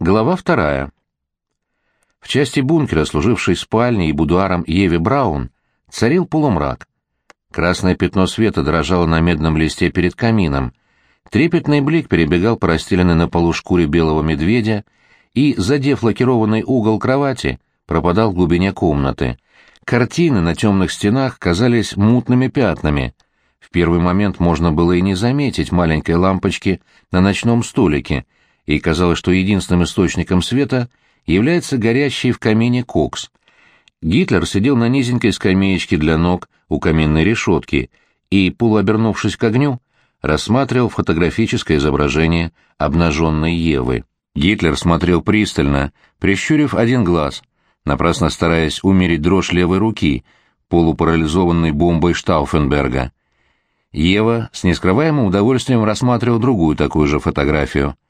Глава вторая. В части бункера, служившей спальней и будуаром Еви Браун, царил полумрак. Красное пятно света дрожало на медном листе перед камином. Трепетный блик перебегал по расстеленной на полу шкуре белого медведя и, задев лакированный угол кровати, пропадал в глубине комнаты. Картины на темных стенах казались мутными пятнами. В первый момент можно было и не заметить маленькой лампочки на ночном столике — и казалось, что единственным источником света является горящий в камине кокс. Гитлер сидел на низенькой скамеечке для ног у каминной решетки и, полуобернувшись к огню, рассматривал фотографическое изображение обнаженной Евы. Гитлер смотрел пристально, прищурив один глаз, напрасно стараясь умерить дрожь левой руки, полупарализованной бомбой Штауфенберга. Ева с нескрываемым удовольствием рассматривал другую такую же фотографию —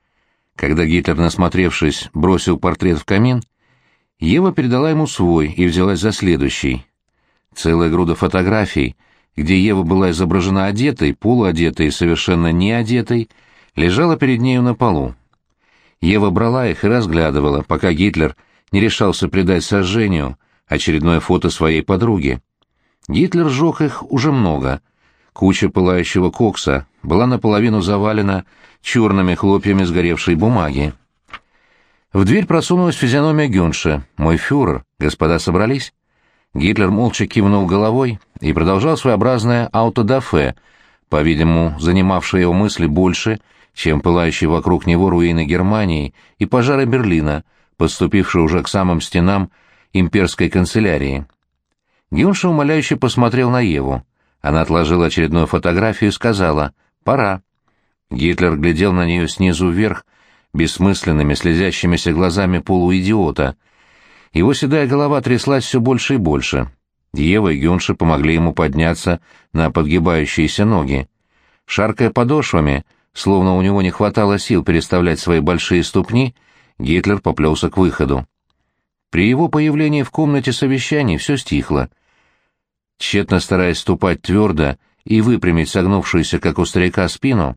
когда Гитлер, насмотревшись, бросил портрет в камин, Ева передала ему свой и взялась за следующий. Целая груда фотографий, где Ева была изображена одетой, полуодетой и совершенно не одетой, лежала перед нею на полу. Ева брала их и разглядывала, пока Гитлер не решался придать сожжению очередное фото своей подруги. Гитлер сжег их уже много. Куча пылающего кокса была наполовину завалена черными хлопьями сгоревшей бумаги. В дверь просунулась физиономия Гюнша. «Мой фюрер, господа собрались?» Гитлер молча кивнул головой и продолжал своеобразное аутодафе, по-видимому, занимавшее его мысли больше, чем пылающие вокруг него руины Германии и пожары Берлина, подступившие уже к самым стенам имперской канцелярии. Гюнша умоляюще посмотрел на Еву. Она отложила очередную фотографию и сказала «Пора». Гитлер глядел на нее снизу вверх, бессмысленными, слезящимися глазами полуидиота. Его седая голова тряслась все больше и больше. Ева и Гюнши помогли ему подняться на подгибающиеся ноги. Шаркая подошвами, словно у него не хватало сил переставлять свои большие ступни, Гитлер поплелся к выходу. При его появлении в комнате совещаний все стихло. Тщетно стараясь ступать твердо и выпрямить согнувшуюся, как у старика, спину,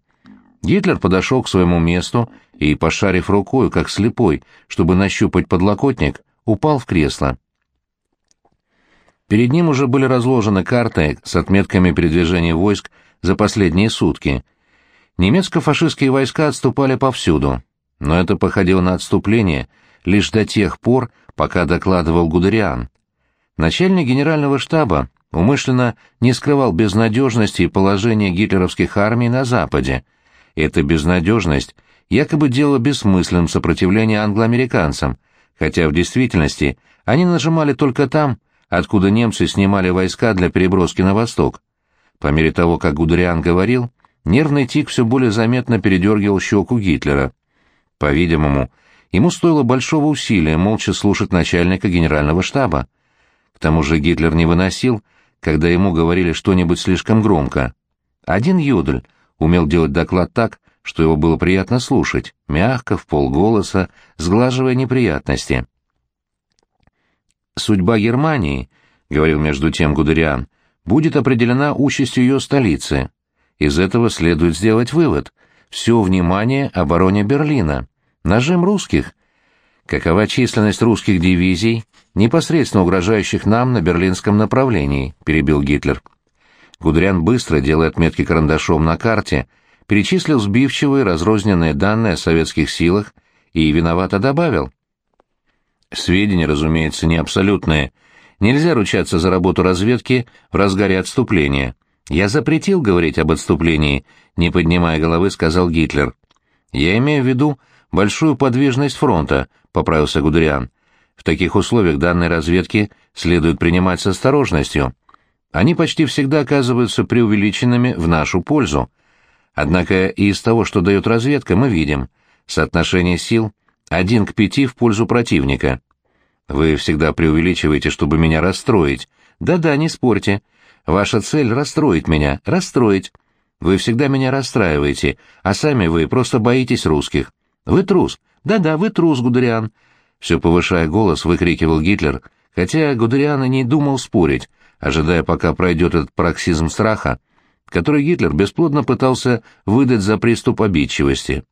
Гитлер подошел к своему месту и, пошарив рукой, как слепой, чтобы нащупать подлокотник, упал в кресло. Перед ним уже были разложены карты с отметками передвижения войск за последние сутки. Немецко-фашистские войска отступали повсюду, но это походило на отступление лишь до тех пор, пока докладывал Гудериан. Начальник генерального штаба умышленно не скрывал безнадежности и положения гитлеровских армий на Западе, эта безнадежность якобы делала бессмысленным сопротивление англоамериканцам, хотя в действительности они нажимали только там, откуда немцы снимали войска для переброски на восток. По мере того, как Гудериан говорил, нервный тик все более заметно передергивал щеку Гитлера. По-видимому, ему стоило большого усилия молча слушать начальника генерального штаба. К тому же Гитлер не выносил, когда ему говорили что-нибудь слишком громко. Один Юдль — умел делать доклад так, что его было приятно слушать, мягко, в полголоса, сглаживая неприятности. «Судьба Германии», — говорил между тем Гудериан, — «будет определена участью ее столицы. Из этого следует сделать вывод. Все внимание обороне Берлина. Нажим русских. Какова численность русских дивизий, непосредственно угрожающих нам на берлинском направлении?» — перебил Гитлер. Гудериан быстро, делая отметки карандашом на карте, перечислил сбивчивые разрозненные данные о советских силах и виновато добавил. Сведения, разумеется, не абсолютные. Нельзя ручаться за работу разведки в разгаре отступления. Я запретил говорить об отступлении, не поднимая головы, сказал Гитлер. Я имею в виду большую подвижность фронта, поправился Гудериан. В таких условиях данные разведки следует принимать с осторожностью они почти всегда оказываются преувеличенными в нашу пользу. Однако и из того, что дает разведка, мы видим соотношение сил один к пяти в пользу противника. Вы всегда преувеличиваете, чтобы меня расстроить. Да-да, не спорьте. Ваша цель — расстроить меня, расстроить. Вы всегда меня расстраиваете, а сами вы просто боитесь русских. Вы трус. Да-да, вы трус, Гудериан. Все повышая голос, выкрикивал Гитлер, хотя Гудериан и не думал спорить, ожидая, пока пройдет этот пароксизм страха, который Гитлер бесплодно пытался выдать за приступ обидчивости.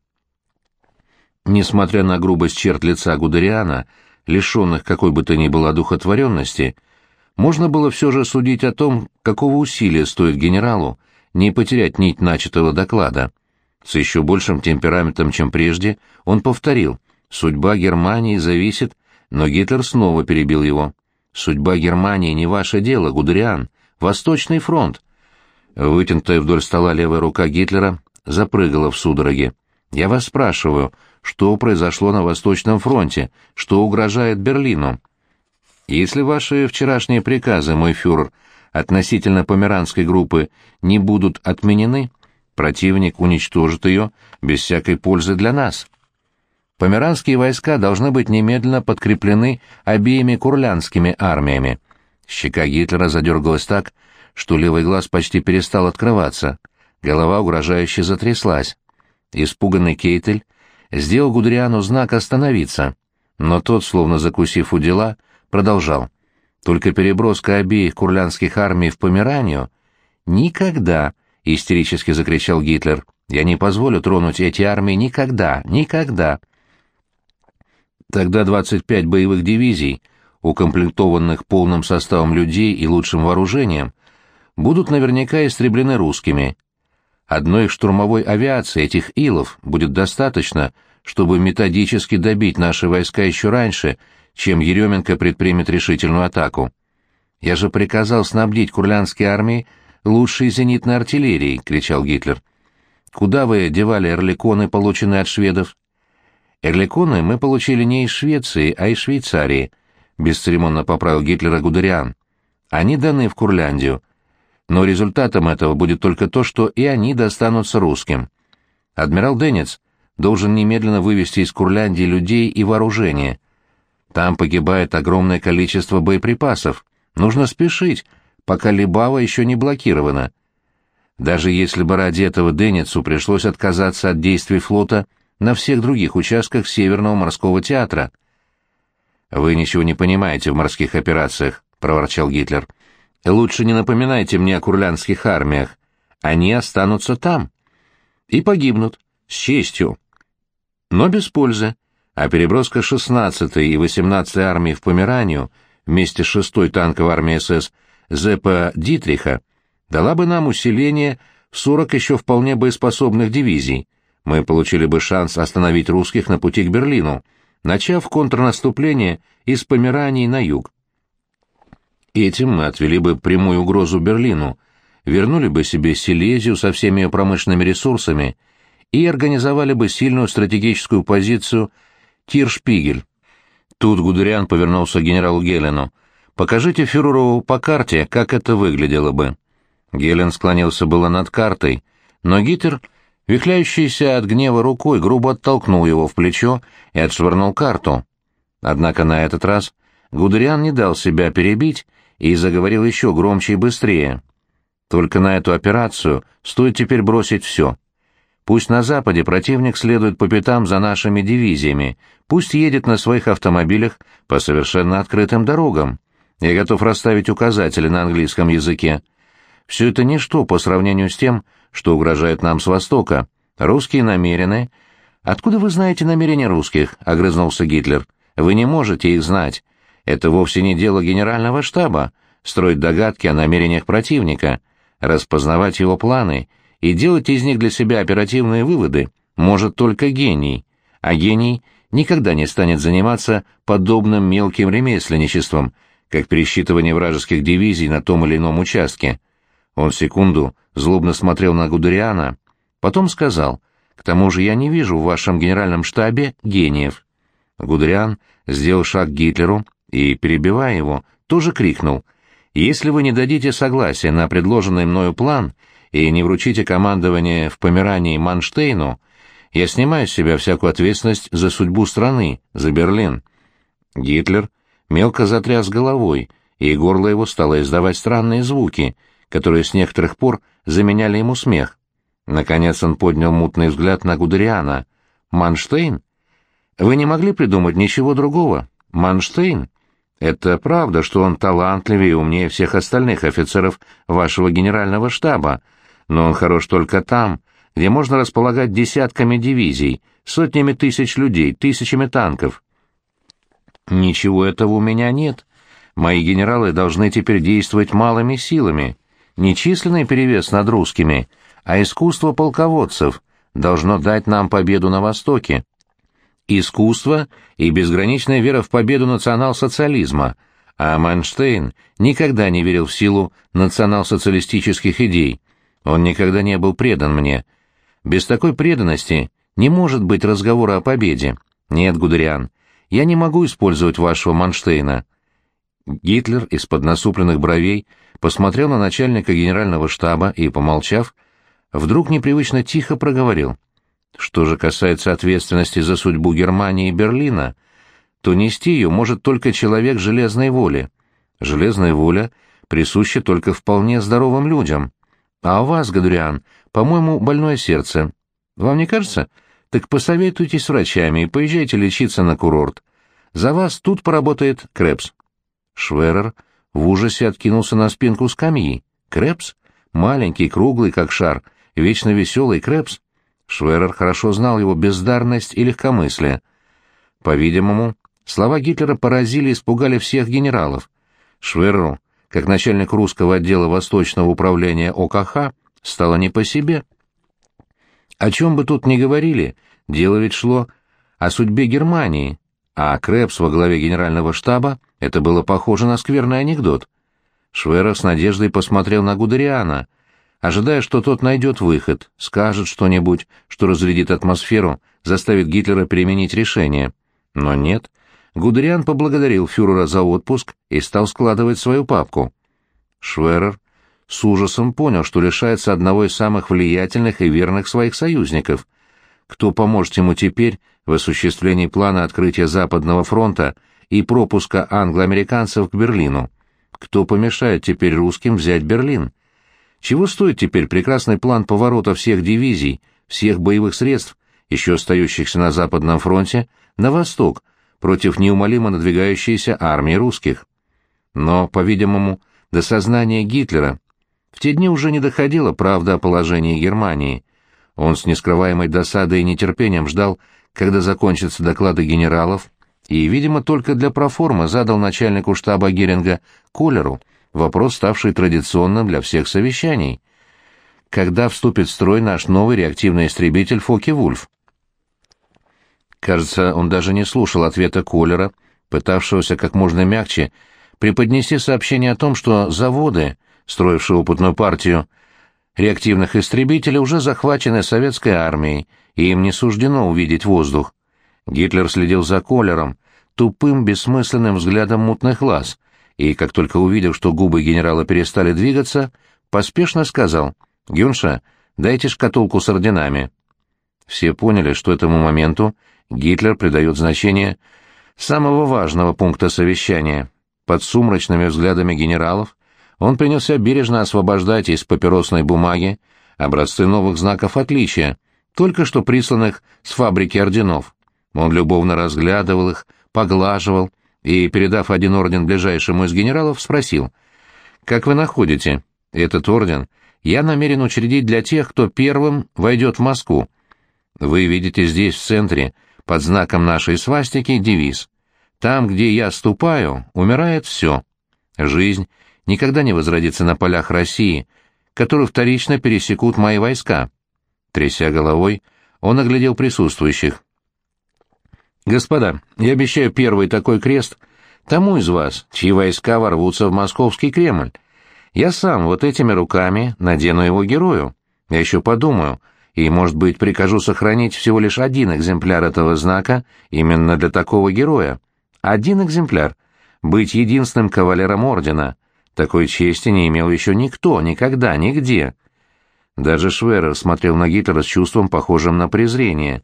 Несмотря на грубость черт лица Гудериана, лишенных какой бы то ни было одухотворенности, можно было все же судить о том, какого усилия стоит генералу не потерять нить начатого доклада. С еще большим темпераментом, чем прежде, он повторил «Судьба Германии зависит...» Но Гитлер снова перебил его. «Судьба Германии не ваше дело, Гудериан. Восточный фронт». Вытянутая вдоль стола левая рука Гитлера запрыгала в судороге. «Я вас спрашиваю, что произошло на Восточном фронте, что угрожает Берлину?» «Если ваши вчерашние приказы, мой фюрер, относительно померанской группы не будут отменены, противник уничтожит ее без всякой пользы для нас». Померанские войска должны быть немедленно подкреплены обеими курлянскими армиями. Щека Гитлера задергалась так, что левый глаз почти перестал открываться. Голова угрожающе затряслась. Испуганный Кейтель сделал Гудериану знак «Остановиться», но тот, словно закусив у дела, продолжал. «Только переброска обеих курлянских армий в Померанию...» «Никогда!» — истерически закричал Гитлер. «Я не позволю тронуть эти армии никогда, никогда!» Тогда 25 боевых дивизий, укомплектованных полным составом людей и лучшим вооружением, будут наверняка истреблены русскими. Одной штурмовой авиации этих илов будет достаточно, чтобы методически добить наши войска еще раньше, чем Еременко предпримет решительную атаку. «Я же приказал снабдить курлянские армии лучшей зенитной артиллерией!» — кричал Гитлер. «Куда вы девали эрликоны, полученные от шведов?» Эрликоны мы получили не из Швеции, а из Швейцарии, бесцеремонно поправил Гитлера Гудериан. Они даны в Курляндию. Но результатом этого будет только то, что и они достанутся русским. Адмирал Денец должен немедленно вывести из Курляндии людей и вооружение. Там погибает огромное количество боеприпасов. Нужно спешить, пока Либава еще не блокирована. Даже если бы ради этого Денецу пришлось отказаться от действий флота — на всех других участках Северного морского театра. «Вы ничего не понимаете в морских операциях», — проворчал Гитлер. «Лучше не напоминайте мне о курлянских армиях. Они останутся там. И погибнут. С честью. Но без пользы. А переброска 16-й и 18-й армии в Померанию вместе с 6-й танковой армией СС Зеппа Дитриха дала бы нам усиление в 40 еще вполне боеспособных дивизий, мы получили бы шанс остановить русских на пути к Берлину, начав контрнаступление из Померании на юг. Этим мы отвели бы прямую угрозу Берлину, вернули бы себе Силезию со всеми ее промышленными ресурсами и организовали бы сильную стратегическую позицию Тиршпигель. Тут Гудериан повернулся к генералу Гелену. «Покажите фюреру по карте, как это выглядело бы». Гелен склонился было над картой, но Гитлер Вихляющийся от гнева рукой грубо оттолкнул его в плечо и отшвырнул карту. Однако на этот раз Гудериан не дал себя перебить и заговорил еще громче и быстрее. Только на эту операцию стоит теперь бросить все. Пусть на Западе противник следует по пятам за нашими дивизиями, пусть едет на своих автомобилях по совершенно открытым дорогам. Я готов расставить указатели на английском языке. Все это ничто по сравнению с тем, что угрожает нам с востока. Русские намерены... Откуда вы знаете намерения русских? — огрызнулся Гитлер. Вы не можете их знать. Это вовсе не дело генерального штаба — строить догадки о намерениях противника, распознавать его планы и делать из них для себя оперативные выводы может только гений, а гений никогда не станет заниматься подобным мелким ремесленничеством, как пересчитывание вражеских дивизий на том или ином участке. Он секунду злобно смотрел на Гудериана, потом сказал, «К тому же я не вижу в вашем генеральном штабе гениев». Гудериан сделал шаг к Гитлеру и, перебивая его, тоже крикнул, «Если вы не дадите согласия на предложенный мною план и не вручите командование в Померании Манштейну, я снимаю с себя всякую ответственность за судьбу страны, за Берлин». Гитлер мелко затряс головой, и горло его стало издавать странные звуки — которые с некоторых пор заменяли ему смех. Наконец он поднял мутный взгляд на Гудериана. «Манштейн? Вы не могли придумать ничего другого? Манштейн? Это правда, что он талантливее и умнее всех остальных офицеров вашего генерального штаба, но он хорош только там, где можно располагать десятками дивизий, сотнями тысяч людей, тысячами танков. Ничего этого у меня нет. Мои генералы должны теперь действовать малыми силами. Не численный перевес над русскими, а искусство полководцев должно дать нам победу на Востоке. Искусство и безграничная вера в победу национал-социализма, а Манштейн никогда не верил в силу национал-социалистических идей. Он никогда не был предан мне. Без такой преданности не может быть разговора о победе. Нет, Гудериан, я не могу использовать вашего Манштейна. Гитлер из-под насупленных бровей посмотрел на начальника генерального штаба и, помолчав, вдруг непривычно тихо проговорил. Что же касается ответственности за судьбу Германии и Берлина, то нести ее может только человек железной воли. Железная воля присуща только вполне здоровым людям. А у вас, Гадуриан, по-моему, больное сердце. Вам не кажется? Так посоветуйтесь с врачами и поезжайте лечиться на курорт. За вас тут поработает Крепс. Шверер в ужасе откинулся на спинку скамьи. Крепс? Маленький, круглый, как шар, вечно веселый Крепс? Шверер хорошо знал его бездарность и легкомыслие. По-видимому, слова Гитлера поразили и испугали всех генералов. Швереру, как начальник русского отдела Восточного управления ОКХ, стало не по себе. О чем бы тут ни говорили, дело ведь шло о судьбе Германии, а Крепс во главе генерального штаба — это было похоже на скверный анекдот. Шверер с надеждой посмотрел на Гудериана, ожидая, что тот найдет выход, скажет что-нибудь, что разрядит атмосферу, заставит Гитлера переменить решение. Но нет. Гудериан поблагодарил фюрера за отпуск и стал складывать свою папку. Шверер с ужасом понял, что лишается одного из самых влиятельных и верных своих союзников. Кто поможет ему теперь в осуществлении плана открытия Западного фронта и пропуска англоамериканцев к Берлину? Кто помешает теперь русским взять Берлин? Чего стоит теперь прекрасный план поворота всех дивизий, всех боевых средств, еще остающихся на Западном фронте, на восток, против неумолимо надвигающейся армии русских? Но, по-видимому, до сознания Гитлера в те дни уже не доходила правда о положении Германии. Он с нескрываемой досадой и нетерпением ждал, когда закончатся доклады генералов, и, видимо, только для проформы задал начальнику штаба Геринга Колеру вопрос, ставший традиционным для всех совещаний. Когда вступит в строй наш новый реактивный истребитель Фоки-Вульф? Кажется, он даже не слушал ответа Колера, пытавшегося как можно мягче преподнести сообщение о том, что заводы — строивший опытную партию, реактивных истребителей уже захвачены советской армией, и им не суждено увидеть воздух. Гитлер следил за Колером, тупым, бессмысленным взглядом мутных глаз, и, как только увидел, что губы генерала перестали двигаться, поспешно сказал «Гюнша, дайте шкатулку с орденами». Все поняли, что этому моменту Гитлер придает значение самого важного пункта совещания. Под сумрачными взглядами генералов он принялся бережно освобождать из папиросной бумаги образцы новых знаков отличия, только что присланных с фабрики орденов. Он любовно разглядывал их, поглаживал и, передав один орден ближайшему из генералов, спросил, «Как вы находите? Этот орден я намерен учредить для тех, кто первым войдет в Москву. Вы видите здесь, в центре, под знаком нашей свастики, девиз. Там, где я ступаю, умирает все. Жизнь никогда не возродится на полях России, которую вторично пересекут мои войска. Тряся головой, он оглядел присутствующих. «Господа, я обещаю первый такой крест тому из вас, чьи войска ворвутся в московский Кремль. Я сам вот этими руками надену его герою. Я еще подумаю, и, может быть, прикажу сохранить всего лишь один экземпляр этого знака именно для такого героя. Один экземпляр. Быть единственным кавалером ордена — такой чести не имел еще никто, никогда, нигде. Даже Шверер смотрел на Гитлера с чувством, похожим на презрение.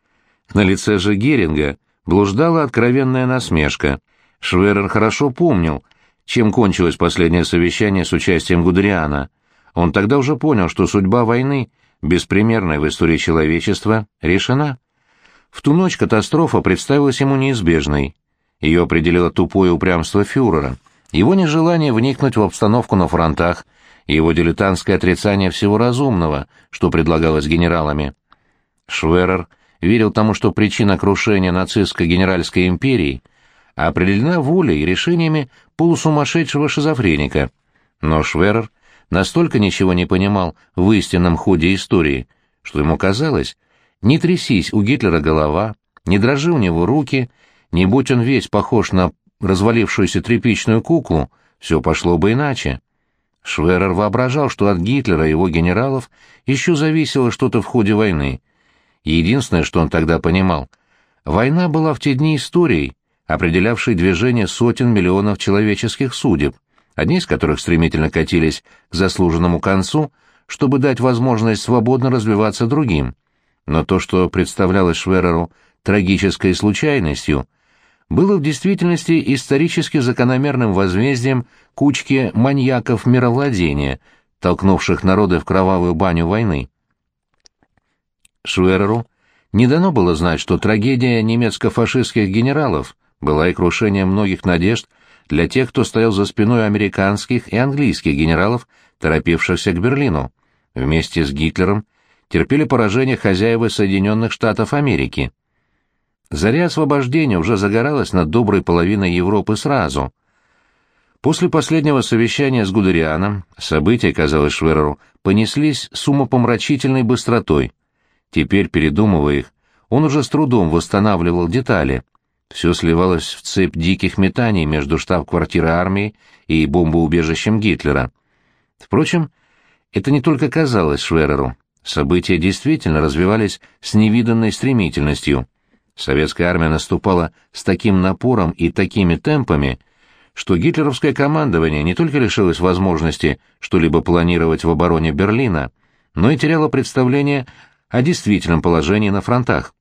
На лице же Геринга блуждала откровенная насмешка. Шверер хорошо помнил, чем кончилось последнее совещание с участием Гудериана. Он тогда уже понял, что судьба войны, беспримерная в истории человечества, решена. В ту ночь катастрофа представилась ему неизбежной. Ее определило тупое упрямство фюрера — его нежелание вникнуть в обстановку на фронтах, и его дилетантское отрицание всего разумного, что предлагалось генералами. Шверер верил тому, что причина крушения нацистской генеральской империи определена волей и решениями полусумасшедшего шизофреника. Но Шверер настолько ничего не понимал в истинном ходе истории, что ему казалось, не трясись у Гитлера голова, не дрожи у него руки, не будь он весь похож на развалившуюся тряпичную куклу, все пошло бы иначе. Шверер воображал, что от Гитлера и его генералов еще зависело что-то в ходе войны. Единственное, что он тогда понимал, война была в те дни историей, определявшей движение сотен миллионов человеческих судеб, одни из которых стремительно катились к заслуженному концу, чтобы дать возможность свободно развиваться другим. Но то, что представлялось Швереру трагической случайностью, было в действительности исторически закономерным возмездием кучки маньяков мировладения, толкнувших народы в кровавую баню войны. Швереру не дано было знать, что трагедия немецко-фашистских генералов была и крушением многих надежд для тех, кто стоял за спиной американских и английских генералов, торопившихся к Берлину. Вместе с Гитлером терпели поражение хозяева Соединенных Штатов Америки – Заря освобождения уже загоралась над доброй половиной Европы сразу. После последнего совещания с Гудерианом события, казалось Швереру, понеслись с умопомрачительной быстротой. Теперь, передумывая их, он уже с трудом восстанавливал детали. Все сливалось в цепь диких метаний между штаб-квартирой армии и бомбоубежищем Гитлера. Впрочем, это не только казалось Швереру. События действительно развивались с невиданной стремительностью. Советская армия наступала с таким напором и такими темпами, что гитлеровское командование не только лишилось возможности что-либо планировать в обороне Берлина, но и теряло представление о действительном положении на фронтах.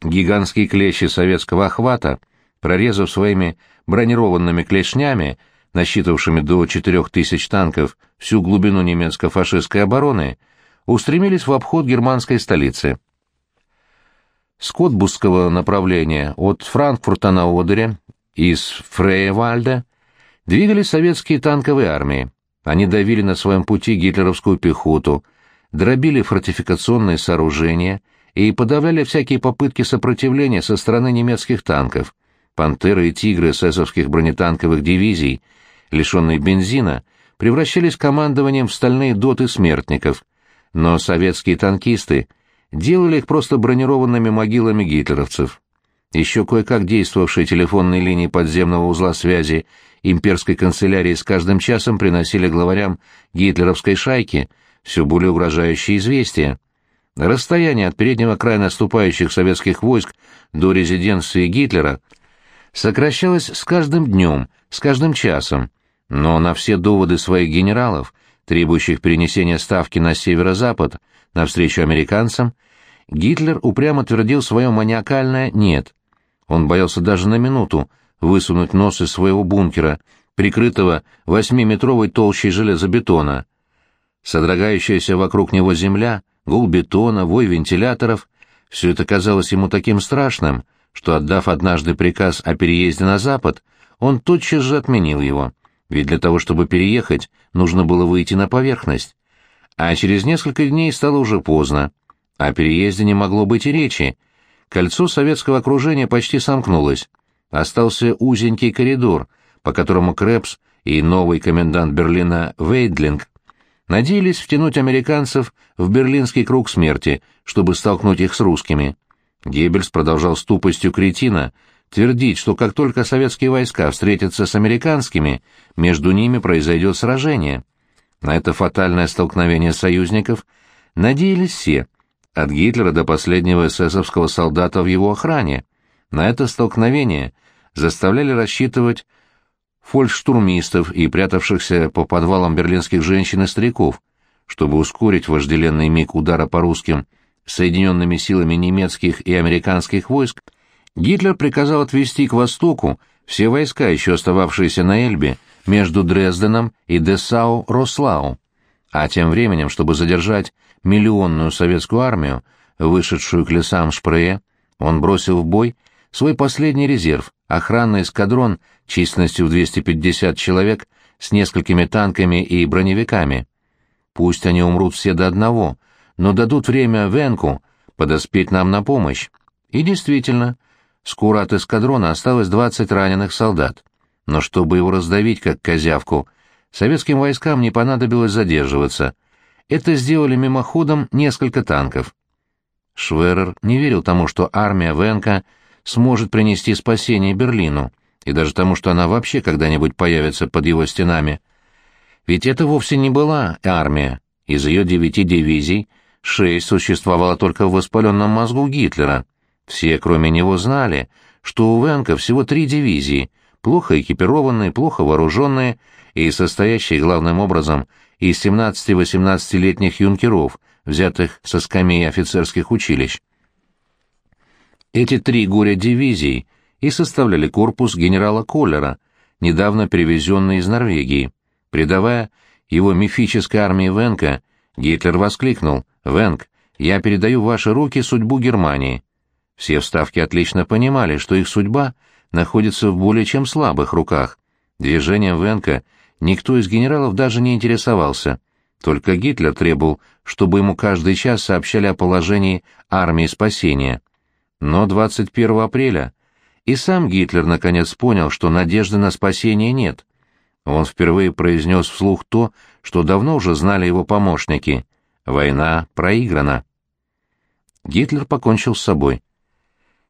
Гигантские клещи советского охвата, прорезав своими бронированными клешнями, насчитывавшими до 4000 танков всю глубину немецко-фашистской обороны, устремились в обход германской столицы – с Котбусского направления от Франкфурта на Одере, из Фрейвальда, двигались советские танковые армии. Они давили на своем пути гитлеровскую пехоту, дробили фортификационные сооружения и подавляли всякие попытки сопротивления со стороны немецких танков. «Пантеры» и «Тигры» эсэсовских бронетанковых дивизий, лишенные бензина, превращались командованием в стальные доты смертников. Но советские танкисты — делали их просто бронированными могилами гитлеровцев. Еще кое-как действовавшие телефонные линии подземного узла связи имперской канцелярии с каждым часом приносили главарям гитлеровской шайки все более угрожающие известия. Расстояние от переднего края наступающих советских войск до резиденции Гитлера сокращалось с каждым днем, с каждым часом, но на все доводы своих генералов, требующих перенесения ставки на северо-запад, навстречу американцам, Гитлер упрямо твердил свое маниакальное «нет». Он боялся даже на минуту высунуть нос из своего бункера, прикрытого восьмиметровой толщей железобетона. Содрогающаяся вокруг него земля, гул бетона, вой вентиляторов — все это казалось ему таким страшным, что, отдав однажды приказ о переезде на запад, он тотчас же отменил его, ведь для того, чтобы переехать, нужно было выйти на поверхность а через несколько дней стало уже поздно. О переезде не могло быть и речи. Кольцо советского окружения почти сомкнулось. Остался узенький коридор, по которому Крепс и новый комендант Берлина Вейдлинг надеялись втянуть американцев в берлинский круг смерти, чтобы столкнуть их с русскими. Геббельс продолжал с тупостью кретина твердить, что как только советские войска встретятся с американскими, между ними произойдет сражение. На это фатальное столкновение союзников надеялись все, от Гитлера до последнего эсэсовского солдата в его охране. На это столкновение заставляли рассчитывать фолькштурмистов и прятавшихся по подвалам берлинских женщин и стариков, чтобы ускорить вожделенный миг удара по русским соединенными силами немецких и американских войск, Гитлер приказал отвести к востоку все войска, еще остававшиеся на Эльбе, между Дрезденом и Десау-Рослау, а тем временем, чтобы задержать миллионную советскую армию, вышедшую к лесам Шпрее, он бросил в бой свой последний резерв, охранный эскадрон численностью в 250 человек с несколькими танками и броневиками. Пусть они умрут все до одного, но дадут время Венку подоспеть нам на помощь. И действительно, скоро от эскадрона осталось 20 раненых солдат. Но чтобы его раздавить, как козявку, советским войскам не понадобилось задерживаться. Это сделали мимоходом несколько танков. Шверер не верил тому, что армия Венка сможет принести спасение Берлину, и даже тому, что она вообще когда-нибудь появится под его стенами. Ведь это вовсе не была армия. Из ее девяти дивизий шесть существовало только в воспаленном мозгу Гитлера. Все, кроме него, знали, что у Венка всего три дивизии, плохо экипированные, плохо вооруженные и состоящие главным образом из 17-18-летних юнкеров, взятых со скамей офицерских училищ. Эти три горя дивизий и составляли корпус генерала Коллера, недавно перевезенный из Норвегии. Предавая его мифической армии Венка, Гитлер воскликнул «Венк, я передаю в ваши руки судьбу Германии». Все вставки отлично понимали, что их судьба находится в более чем слабых руках. Движением Венка никто из генералов даже не интересовался. Только Гитлер требовал, чтобы ему каждый час сообщали о положении армии спасения. Но 21 апреля и сам Гитлер наконец понял, что надежды на спасение нет. Он впервые произнес вслух то, что давно уже знали его помощники. Война проиграна. Гитлер покончил с собой.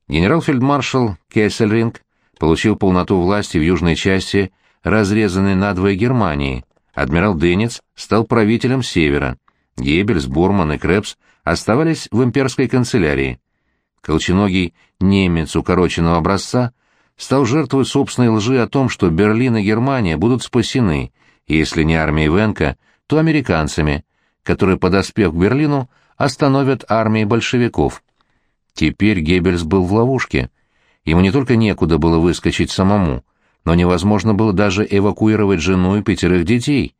Генерал-фельдмаршал Кессельринг получил полноту власти в южной части, разрезанной надвое Германии. Адмирал Денец стал правителем Севера. Геббельс, Борман и Крепс оставались в имперской канцелярии. Колченогий немец укороченного образца стал жертвой собственной лжи о том, что Берлин и Германия будут спасены, если не армией Венка, то американцами, которые, подоспев к Берлину, остановят армии большевиков. Теперь Геббельс был в ловушке. Ему не только некуда было выскочить самому, но невозможно было даже эвакуировать жену и пятерых детей.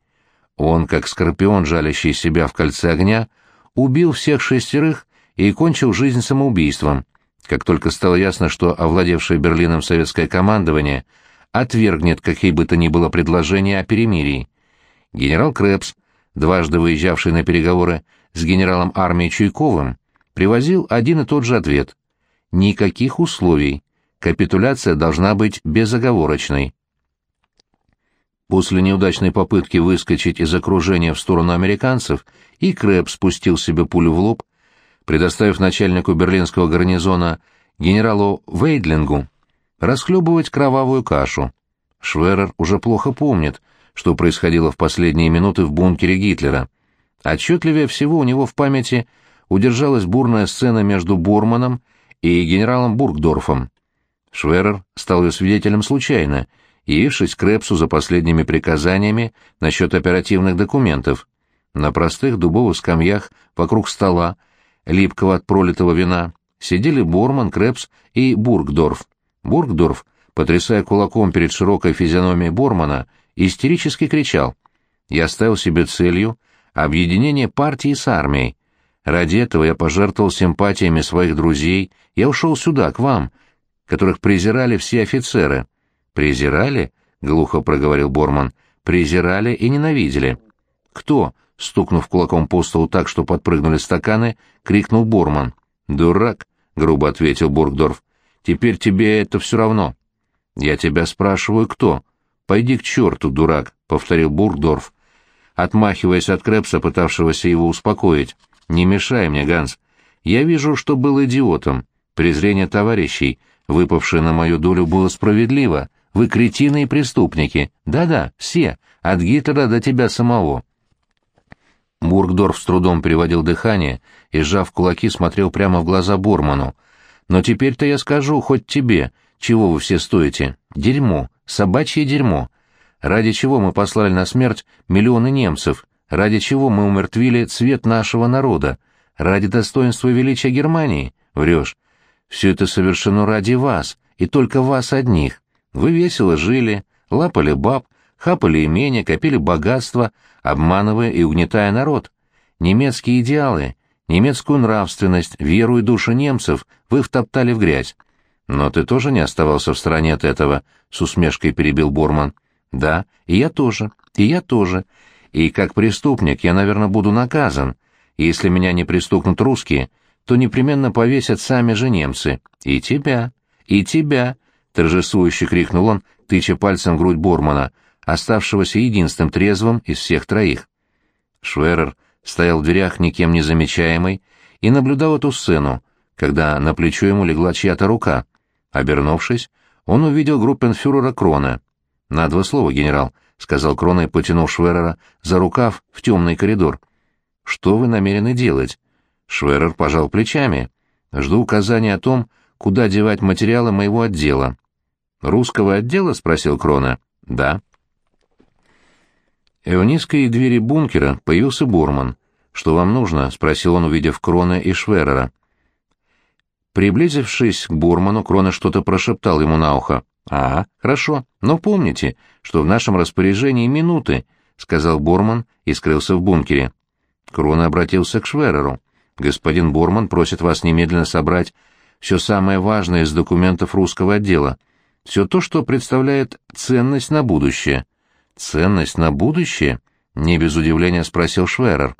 Он, как скорпион, жалящий себя в кольце огня, убил всех шестерых и кончил жизнь самоубийством, как только стало ясно, что овладевшее Берлином советское командование отвергнет какие бы то ни было предложения о перемирии. Генерал Крепс, дважды выезжавший на переговоры с генералом армии Чуйковым, привозил один и тот же ответ. Никаких условий. Капитуляция должна быть безоговорочной. После неудачной попытки выскочить из окружения в сторону американцев, и Крэб спустил себе пулю в лоб, предоставив начальнику берлинского гарнизона генералу Вейдлингу расхлебывать кровавую кашу. Шверер уже плохо помнит, что происходило в последние минуты в бункере Гитлера. Отчетливее всего у него в памяти удержалась бурная сцена между Бурманом и генералом Бургдорфом. Шверер стал ее свидетелем случайно, явившись к Репсу за последними приказаниями насчет оперативных документов. На простых дубовых скамьях вокруг стола липкого от пролитого вина, сидели Борман, Крепс и Бургдорф. Бургдорф, потрясая кулаком перед широкой физиономией Бормана, истерически кричал. «Я ставил себе целью объединение партии с армией. Ради этого я пожертвовал симпатиями своих друзей, я ушел сюда, к вам, которых презирали все офицеры». «Презирали?» — глухо проговорил Борман. «Презирали и ненавидели». «Кто?» Стукнув кулаком по столу так, что подпрыгнули стаканы, крикнул Борман. «Дурак!» — грубо ответил Бургдорф. «Теперь тебе это все равно». «Я тебя спрашиваю, кто?» «Пойди к черту, дурак», — повторил Бургдорф, отмахиваясь от Крепса, пытавшегося его успокоить. «Не мешай мне, Ганс. Я вижу, что был идиотом. Презрение товарищей, выпавшее на мою долю, было справедливо. Вы кретины и преступники. Да-да, все, от Гитлера до тебя самого. Бургдорф с трудом переводил дыхание и, сжав кулаки, смотрел прямо в глаза Борману. «Но теперь-то я скажу, хоть тебе, чего вы все стоите. Дерьмо, собачье дерьмо. Ради чего мы послали на смерть миллионы немцев? Ради чего мы умертвили цвет нашего народа? Ради достоинства и величия Германии? Врешь. Все это совершено ради вас, и только вас одних. Вы весело жили, лапали баб, хапали имения, копили богатство, обманывая и угнетая народ. Немецкие идеалы, немецкую нравственность, веру и душу немцев вы втоптали в грязь. Но ты тоже не оставался в стороне от этого, — с усмешкой перебил Борман. Да, и я тоже, и я тоже. И как преступник я, наверное, буду наказан. Если меня не пристукнут русские, то непременно повесят сами же немцы. И тебя, и тебя, торжествующе крикнул он, тыча пальцем в грудь Бормана, оставшегося единственным трезвым из всех троих. Шверер стоял в дверях никем не замечаемый и наблюдал эту сцену, когда на плечо ему легла чья-то рука. Обернувшись, он увидел группенфюрера Крона. «На два слова, генерал», — сказал Крона и потянул Шверера за рукав в темный коридор. «Что вы намерены делать?» Шверер пожал плечами. «Жду указания о том, куда девать материалы моего отдела». «Русского отдела?» — спросил Крона. «Да». И в низкой двери бункера появился Бурман. «Что вам нужно?» — спросил он, увидев Крона и Шверера. Приблизившись к Бурману, Крона что-то прошептал ему на ухо. «А, хорошо. Но помните, что в нашем распоряжении минуты», — сказал Бурман и скрылся в бункере. Крона обратился к Швереру. «Господин Бурман просит вас немедленно собрать все самое важное из документов русского отдела, все то, что представляет ценность на будущее». «Ценность на будущее?» — не без удивления спросил Шверер.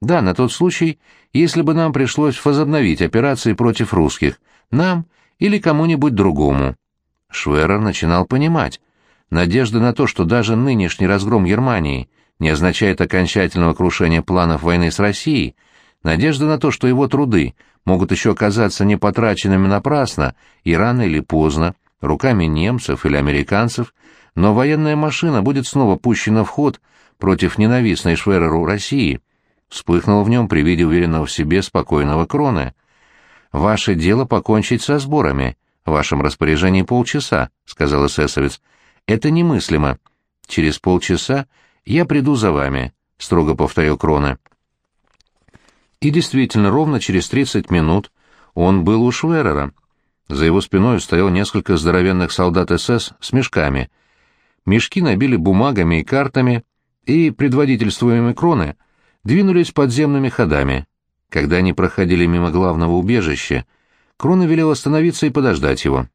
«Да, на тот случай, если бы нам пришлось возобновить операции против русских, нам или кому-нибудь другому». Шверер начинал понимать. Надежда на то, что даже нынешний разгром Германии не означает окончательного крушения планов войны с Россией, надежда на то, что его труды могут еще оказаться не потраченными напрасно и рано или поздно, руками немцев или американцев, но военная машина будет снова пущена в ход против ненавистной Швереру России, вспыхнул в нем при виде уверенного в себе спокойного Крона. «Ваше дело покончить со сборами. В вашем распоряжении полчаса», — сказал эсэсовец. «Это немыслимо. Через полчаса я приду за вами», — строго повторил Крона. И действительно, ровно через тридцать минут он был у Шверера. За его спиной стоял несколько здоровенных солдат СС с мешками — мешки набили бумагами и картами, и, предводительствуемые кроны, двинулись подземными ходами. Когда они проходили мимо главного убежища, Крона велел остановиться и подождать его.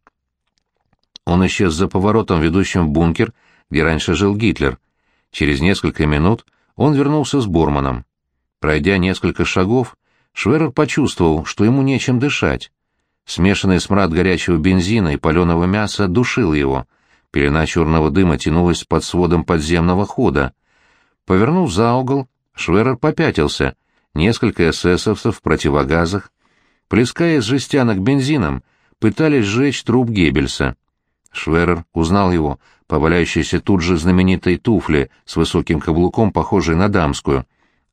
Он исчез за поворотом, ведущим в бункер, где раньше жил Гитлер. Через несколько минут он вернулся с Борманом. Пройдя несколько шагов, Шверер почувствовал, что ему нечем дышать. Смешанный смрад горячего бензина и паленого мяса душил его — Пелена черного дыма тянулась под сводом подземного хода. Повернув за угол, Шверер попятился. Несколько эсэсовцев в противогазах, плеская из жестянок бензином, пытались сжечь труп Геббельса. Шверер узнал его, по тут же знаменитой туфле с высоким каблуком, похожей на дамскую.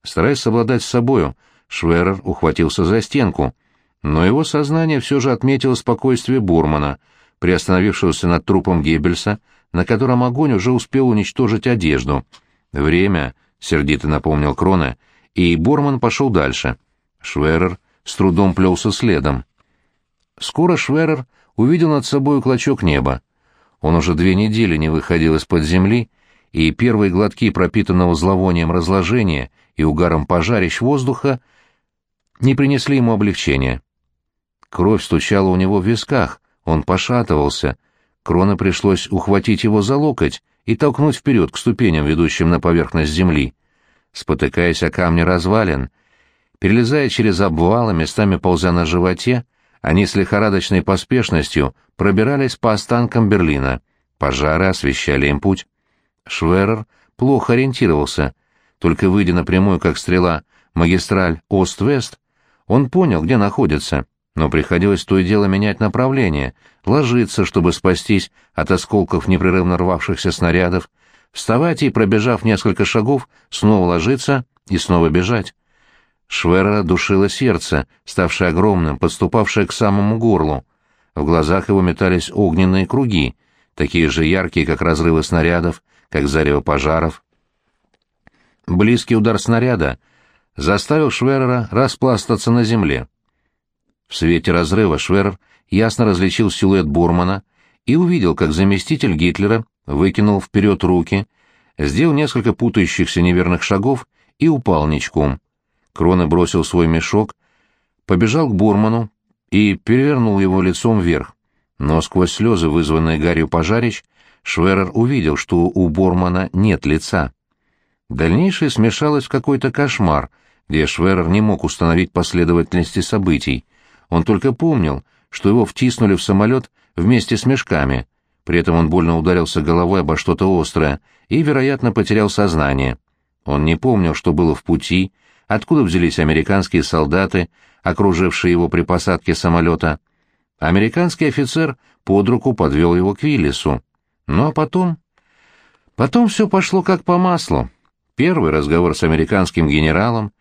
Стараясь совладать с собою, Шверер ухватился за стенку, но его сознание все же отметило спокойствие Бурмана — приостановившегося над трупом Геббельса, на котором огонь уже успел уничтожить одежду. «Время», — сердито напомнил Крона, и Борман пошел дальше. Шверер с трудом плелся следом. Скоро Шверер увидел над собой клочок неба. Он уже две недели не выходил из-под земли, и первые глотки пропитанного зловонием разложения и угаром пожарищ воздуха не принесли ему облегчения. Кровь стучала у него в висках, он пошатывался. Крона пришлось ухватить его за локоть и толкнуть вперед к ступеням, ведущим на поверхность земли. Спотыкаясь о камни развалин, перелезая через обвалы, местами ползя на животе, они с лихорадочной поспешностью пробирались по останкам Берлина. Пожары освещали им путь. Шверер плохо ориентировался. Только выйдя напрямую, как стрела, магистраль Ост-Вест, он понял, где находится но приходилось то и дело менять направление, ложиться, чтобы спастись от осколков непрерывно рвавшихся снарядов, вставать и, пробежав несколько шагов, снова ложиться и снова бежать. Шверера душило сердце, ставшее огромным, подступавшее к самому горлу. В глазах его метались огненные круги, такие же яркие, как разрывы снарядов, как зарево пожаров. Близкий удар снаряда заставил Шверера распластаться на земле. В свете разрыва Шверер ясно различил силуэт Бурмана и увидел, как заместитель Гитлера выкинул вперед руки, сделал несколько путающихся неверных шагов и упал ничком. Крона бросил свой мешок, побежал к Бурману и перевернул его лицом вверх. Но сквозь слезы, вызванные гарью пожарищ, Шверер увидел, что у Бормана нет лица. Дальнейшее смешалось в какой-то кошмар, где Шверер не мог установить последовательности событий. Он только помнил, что его втиснули в самолет вместе с мешками. При этом он больно ударился головой обо что-то острое и, вероятно, потерял сознание. Он не помнил, что было в пути, откуда взялись американские солдаты, окружившие его при посадке самолета. Американский офицер под руку подвел его к Виллису. Ну а потом... Потом все пошло как по маслу. Первый разговор с американским генералом,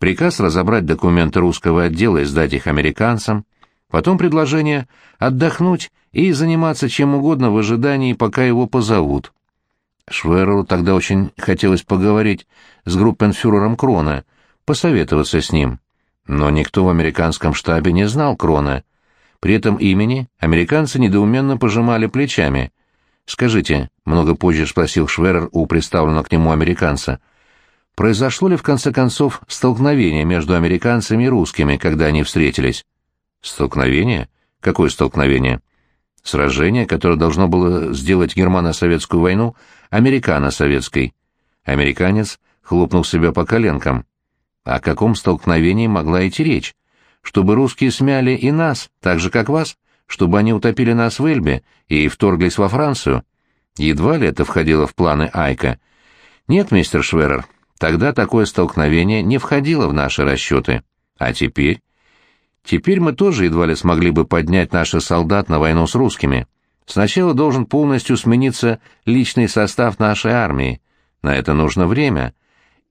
приказ разобрать документы русского отдела и сдать их американцам, потом предложение отдохнуть и заниматься чем угодно в ожидании, пока его позовут. Швереру тогда очень хотелось поговорить с группенфюрером Крона, посоветоваться с ним. Но никто в американском штабе не знал Крона. При этом имени американцы недоуменно пожимали плечами. «Скажите», — много позже спросил Шверер у представленного к нему американца, «произошло ли в конце концов столкновение между американцами и русскими, когда они встретились?» «Столкновение? Какое столкновение?» Сражение, которое должно было сделать германо-советскую войну американо-советской. Американец хлопнул себя по коленкам. О каком столкновении могла идти речь? Чтобы русские смяли и нас, так же, как вас? Чтобы они утопили нас в Эльбе и вторглись во Францию? Едва ли это входило в планы Айка? Нет, мистер Шверер, тогда такое столкновение не входило в наши расчеты. А теперь? Теперь мы тоже едва ли смогли бы поднять наших солдат на войну с русскими. Сначала должен полностью смениться личный состав нашей армии. На это нужно время.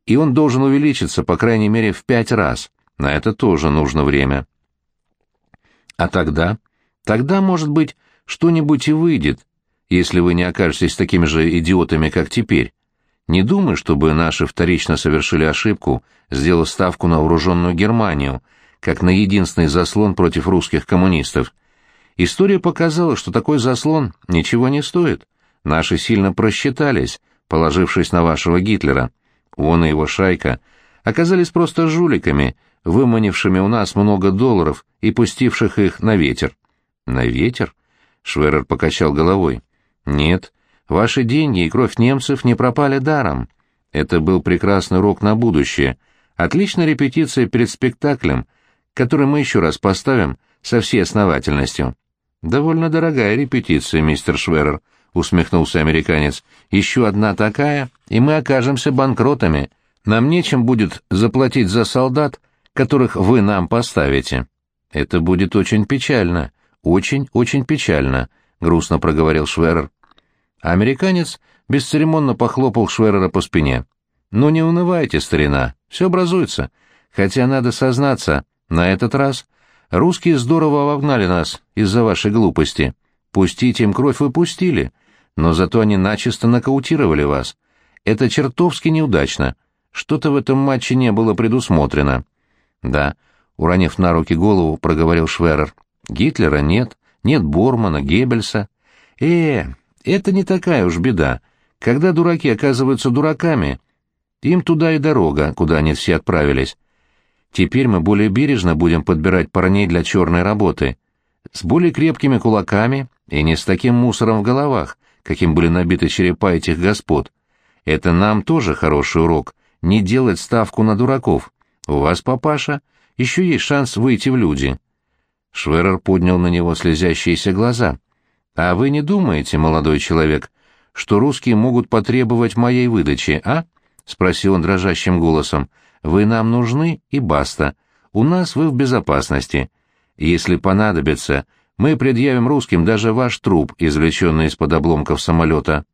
И он должен увеличиться, по крайней мере, в пять раз. На это тоже нужно время. А тогда? Тогда, может быть, что-нибудь и выйдет, если вы не окажетесь такими же идиотами, как теперь. Не думай, чтобы наши вторично совершили ошибку, сделав ставку на вооруженную Германию — как на единственный заслон против русских коммунистов. История показала, что такой заслон ничего не стоит. Наши сильно просчитались, положившись на вашего Гитлера. Он и его шайка оказались просто жуликами, выманившими у нас много долларов и пустивших их на ветер. На ветер? Шверер покачал головой. Нет, ваши деньги и кровь немцев не пропали даром. Это был прекрасный урок на будущее. Отличная репетиция перед спектаклем — который мы еще раз поставим со всей основательностью. «Довольно дорогая репетиция, мистер Шверер», — усмехнулся американец. «Еще одна такая, и мы окажемся банкротами. Нам нечем будет заплатить за солдат, которых вы нам поставите». «Это будет очень печально, очень-очень печально», — грустно проговорил Шверер. Американец бесцеремонно похлопал Шверера по спине. «Ну не унывайте, старина, все образуется. Хотя надо сознаться, на этот раз русские здорово вогнали нас из-за вашей глупости. Пустить им кровь вы пустили, но зато они начисто нокаутировали вас. Это чертовски неудачно. Что-то в этом матче не было предусмотрено. Да, уронив на руки голову, проговорил Шверер. Гитлера нет, нет Бормана, Геббельса. Э, это не такая уж беда. Когда дураки оказываются дураками, им туда и дорога, куда они все отправились. Теперь мы более бережно будем подбирать парней для черной работы, с более крепкими кулаками и не с таким мусором в головах, каким были набиты черепа этих господ. Это нам тоже хороший урок, не делать ставку на дураков. У вас, папаша, еще есть шанс выйти в люди». Шверер поднял на него слезящиеся глаза. «А вы не думаете, молодой человек, что русские могут потребовать моей выдачи, а?» — спросил он дрожащим голосом. Вы нам нужны и баста. У нас вы в безопасности. Если понадобится, мы предъявим русским даже ваш труп, извлеченный из-под обломков самолета».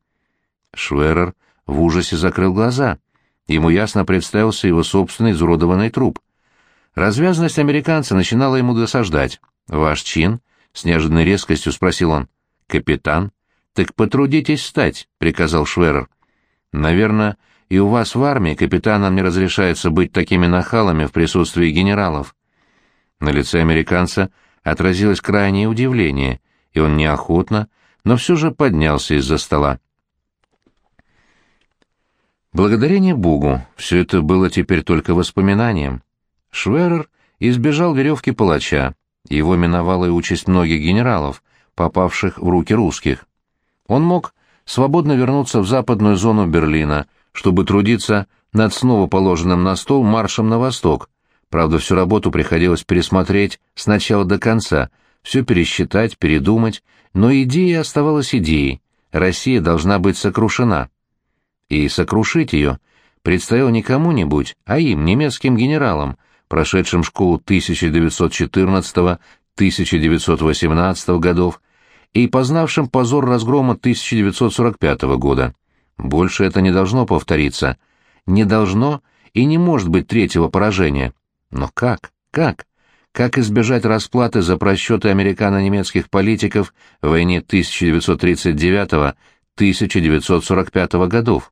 Шверер в ужасе закрыл глаза. Ему ясно представился его собственный изуродованный труп. Развязанность американца начинала ему досаждать. «Ваш чин?» — с неожиданной резкостью спросил он. «Капитан?» «Так потрудитесь встать», — приказал Шверер. «Наверное, и у вас в армии капитанам не разрешается быть такими нахалами в присутствии генералов». На лице американца отразилось крайнее удивление, и он неохотно, но все же поднялся из-за стола. Благодарение Богу, все это было теперь только воспоминанием. Шверер избежал веревки палача, его миновала и участь многих генералов, попавших в руки русских. Он мог свободно вернуться в западную зону Берлина, чтобы трудиться над снова положенным на стол маршем на восток. Правда, всю работу приходилось пересмотреть с начала до конца, все пересчитать, передумать, но идея оставалась идеей. Россия должна быть сокрушена. И сокрушить ее предстояло не кому-нибудь, а им, немецким генералам, прошедшим школу 1914-1918 годов и познавшим позор разгрома 1945 года. Больше это не должно повториться. Не должно и не может быть третьего поражения. Но как? Как? Как избежать расплаты за просчеты американо-немецких политиков в войне 1939-1945 годов?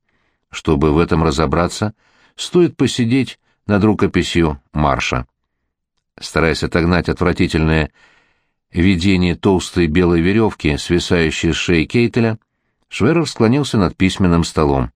Чтобы в этом разобраться, стоит посидеть над рукописью Марша. Стараясь отогнать отвратительное видение толстой белой веревки, свисающей с шеи Кейтеля, Шверов склонился над письменным столом.